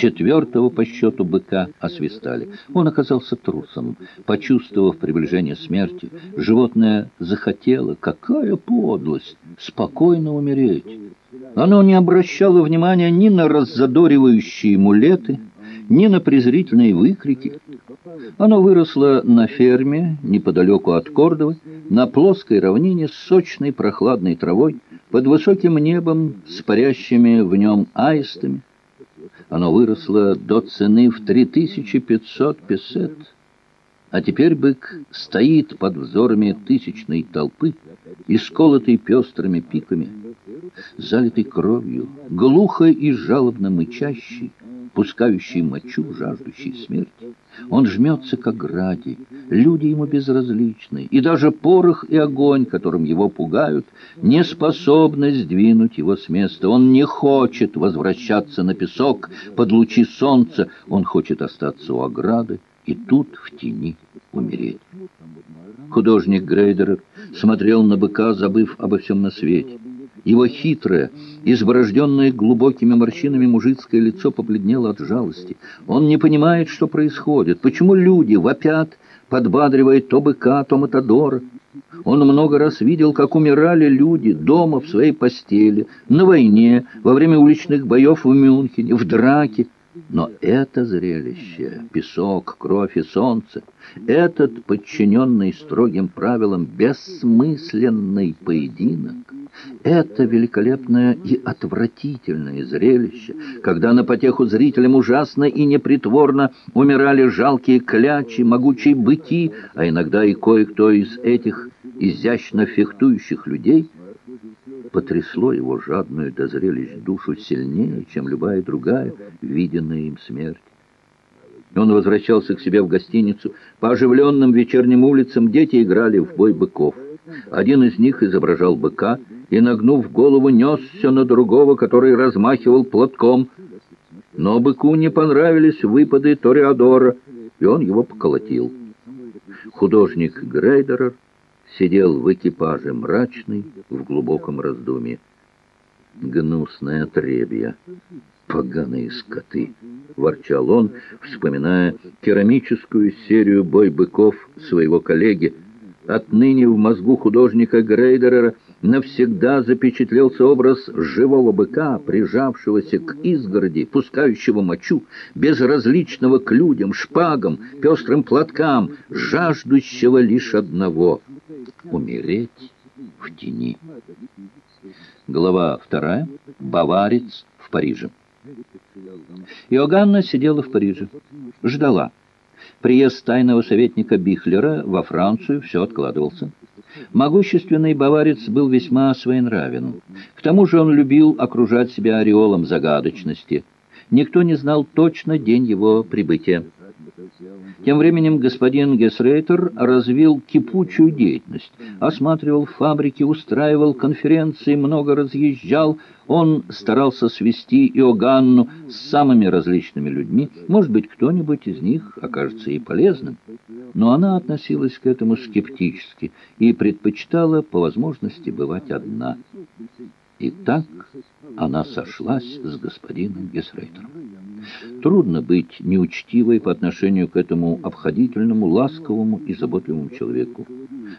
Четвертого по счету быка освистали. Он оказался трусом. Почувствовав приближение смерти, животное захотело, какая подлость, спокойно умереть. Оно не обращало внимания ни на раззадоривающие мулеты, ни на презрительные выкрики. Оно выросло на ферме, неподалеку от Кордовы, на плоской равнине с сочной прохладной травой, под высоким небом с парящими в нем аистами. Оно выросло до цены в 3500 песет. А теперь бык стоит под взорами тысячной толпы, исколотой пестрыми пиками, залитый кровью, глухо и жалобно мычащий, пускающий мочу, жаждущий смерти. Он жмется, как гради, люди ему безразличны, и даже порох и огонь, которым его пугают, не способны сдвинуть его с места. Он не хочет возвращаться на песок под лучи солнца, он хочет остаться у ограды и тут в тени умереть. Художник Грейдер смотрел на быка, забыв обо всем на свете. Его хитрое, изборожденное глубокими морщинами мужицкое лицо побледнело от жалости. Он не понимает, что происходит, почему люди вопят, подбадривая то быка, то матадора. Он много раз видел, как умирали люди дома в своей постели, на войне, во время уличных боев в Мюнхене, в драке. Но это зрелище, песок, кровь и солнце, этот подчиненный строгим правилам бессмысленный поединок, это великолепное и отвратительное зрелище, когда на потеху зрителям ужасно и непритворно умирали жалкие клячи, могучие быки, а иногда и кое-кто из этих изящно фехтующих людей, потрясло его жадную до зрелищ душу сильнее, чем любая другая виденная им смерть. Он возвращался к себе в гостиницу. По оживленным вечерним улицам дети играли в бой быков. Один из них изображал быка и, нагнув голову, несся на другого, который размахивал платком. Но быку не понравились выпады Тореадора, и он его поколотил. Художник Грейдерер сидел в экипаже мрачный, в глубоком раздумье. Гнусное отребье, поганые скоты, ворчал он, вспоминая керамическую серию бой быков своего коллеги. Отныне в мозгу художника Грейдерера навсегда запечатлелся образ живого быка, прижавшегося к изгороди, пускающего мочу, безразличного к людям, шпагам, пестрым платкам, жаждущего лишь одного — умереть в тени. Глава вторая. Баварец в Париже. Иоганна сидела в Париже, ждала. Приезд тайного советника Бихлера во Францию все откладывался. Могущественный баварец был весьма своенравен. К тому же он любил окружать себя ореолом загадочности. Никто не знал точно день его прибытия. Тем временем господин Гесрейтер развил кипучую деятельность, осматривал фабрики, устраивал конференции, много разъезжал. Он старался свести Иоганну с самыми различными людьми. Может быть, кто-нибудь из них окажется и полезным. Но она относилась к этому скептически и предпочитала по возможности бывать одна. И так она сошлась с господином Гесрейтером. Трудно быть неучтивой по отношению к этому обходительному, ласковому и заботливому человеку.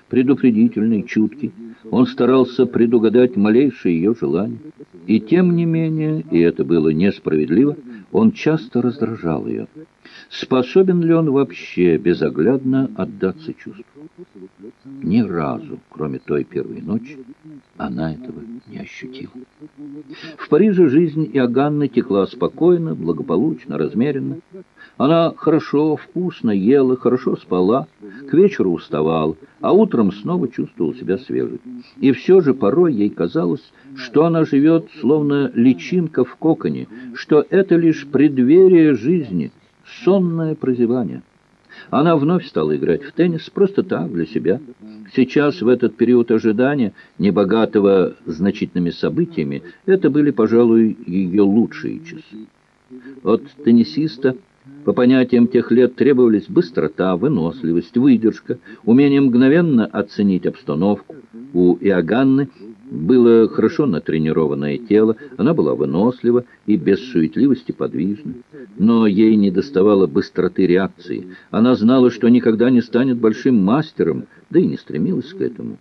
Предупредительный, чуткий, он старался предугадать малейшие ее желания. И тем не менее, и это было несправедливо, он часто раздражал ее. Способен ли он вообще безоглядно отдаться чувству? Ни разу, кроме той первой ночи, она этого не ощутила. В Париже жизнь Иоганны текла спокойно, благополучно, размеренно. Она хорошо, вкусно ела, хорошо спала, к вечеру уставала, а утром снова чувствовала себя свежей. И все же порой ей казалось, что она живет словно личинка в коконе, что это лишь преддверие жизни, сонное прозевание. Она вновь стала играть в теннис просто так, для себя. Сейчас, в этот период ожидания, небогатого значительными событиями, это были, пожалуй, ее лучшие часы. От теннисиста по понятиям тех лет требовались быстрота, выносливость, выдержка, умение мгновенно оценить обстановку. У Иоганны Было хорошо натренированное тело, она была вынослива и без суетливости подвижна. Но ей не доставало быстроты реакции. Она знала, что никогда не станет большим мастером, да и не стремилась к этому.